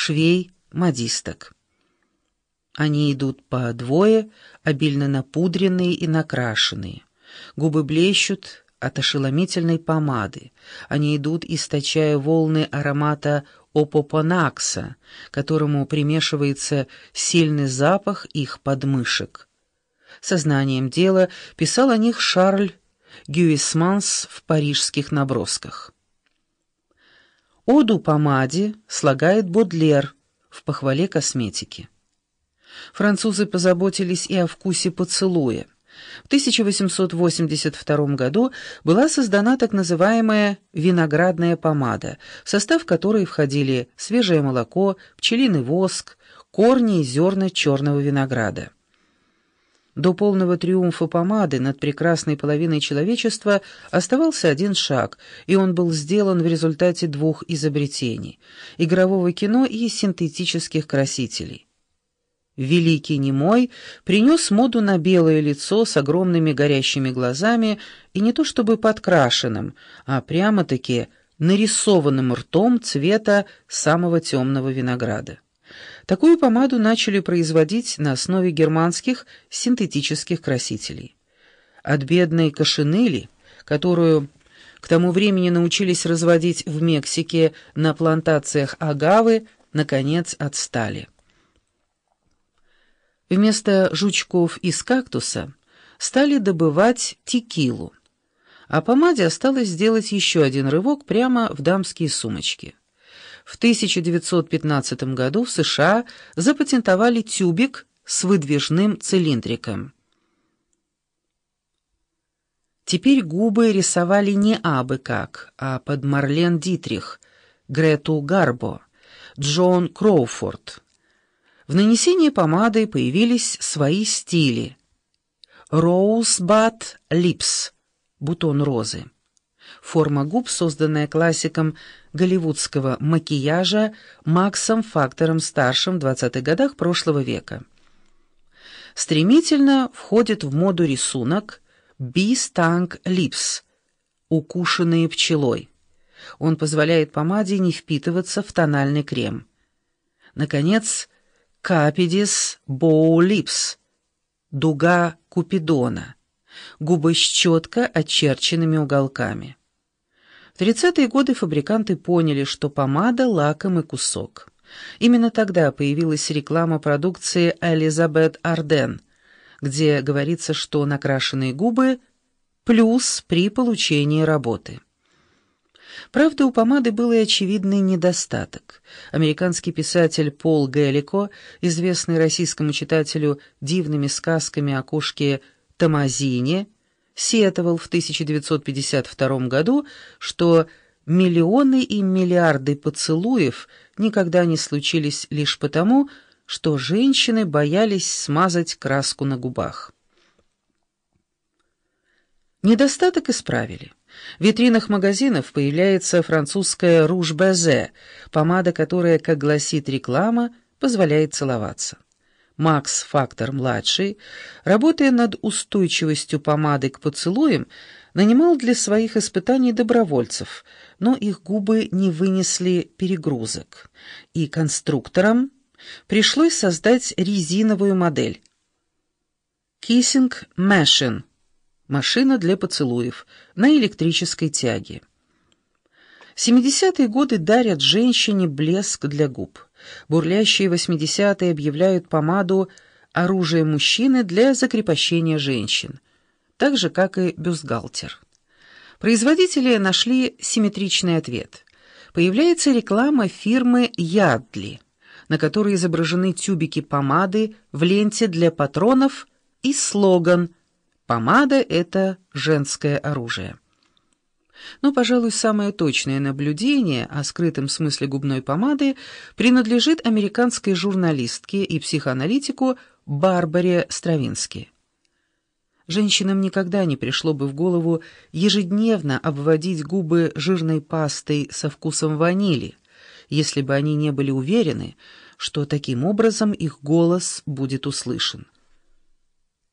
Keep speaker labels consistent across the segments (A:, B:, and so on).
A: швей, модисток. Они идут по двое, обильно напудренные и накрашенные. Губы блещут от ошеломительной помады. Они идут, источая волны аромата опопонакса, которому примешивается сильный запах их подмышек. Сознанием дела писал о них Шарль Гюисманс в парижских набросках. Оду помаде слагает Бодлер в похвале косметики. Французы позаботились и о вкусе поцелуя. В 1882 году была создана так называемая виноградная помада, в состав которой входили свежее молоко, пчелиный воск, корни и зерна черного винограда. До полного триумфа помады над прекрасной половиной человечества оставался один шаг, и он был сделан в результате двух изобретений — игрового кино и синтетических красителей. Великий немой принес моду на белое лицо с огромными горящими глазами и не то чтобы подкрашенным, а прямо-таки нарисованным ртом цвета самого темного винограда. Такую помаду начали производить на основе германских синтетических красителей. От бедной кошенели, которую к тому времени научились разводить в Мексике на плантациях агавы, наконец отстали. Вместо жучков из кактуса стали добывать текилу, а помаде осталось сделать еще один рывок прямо в дамские сумочки. В 1915 году в США запатентовали тюбик с выдвижным цилиндриком. Теперь губы рисовали не абы как, а под Марлен Дитрих, Грету Гарбо, Джон Кроуфорд, в нанесении помады появились свои стили. Rosebud Lips — бутон розы. Форма губ, созданная классиком голливудского макияжа Максом Фактором-старшим в 20-х годах прошлого века. Стремительно входит в моду рисунок Bee Stung Lips — укушенные пчелой. Он позволяет помаде не впитываться в тональный крем. Наконец, Капидис боулипс, дуга Купидона, губы с четко очерченными уголками. 30-е годы фабриканты поняли, что помада — лакомый кусок. Именно тогда появилась реклама продукции «Элизабет Арден», где говорится, что накрашенные губы — плюс при получении работы. Правда, у помады был и очевидный недостаток. Американский писатель Пол Геллико, известный российскому читателю дивными сказками о кошке Тамазине, сетовал в 1952 году, что миллионы и миллиарды поцелуев никогда не случились лишь потому, что женщины боялись смазать краску на губах. Недостаток исправили. В витринах магазинов появляется французская «Руж-Безе», помада, которая, как гласит реклама, позволяет целоваться. Макс Фактор-младший, работая над устойчивостью помады к поцелуям, нанимал для своих испытаний добровольцев, но их губы не вынесли перегрузок, и конструкторам пришлось создать резиновую модель. Kissing Machine Машина для поцелуев на электрической тяге. 70-е годы дарят женщине блеск для губ. Бурлящие 80-е объявляют помаду оружием мужчины для закрепощения женщин, так же, как и бюстгальтер. Производители нашли симметричный ответ. Появляется реклама фирмы «Ядли», на которой изображены тюбики помады в ленте для патронов и слоган – Помада — это женское оружие. Но, пожалуй, самое точное наблюдение о скрытом смысле губной помады принадлежит американской журналистке и психоаналитику Барбаре Стравински. Женщинам никогда не пришло бы в голову ежедневно обводить губы жирной пастой со вкусом ванили, если бы они не были уверены, что таким образом их голос будет услышан.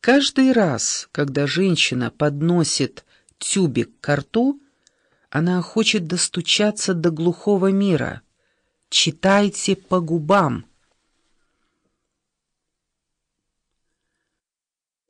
A: Каждый раз, когда женщина подносит тюбик к рту, она хочет достучаться до глухого мира. Читайте по губам.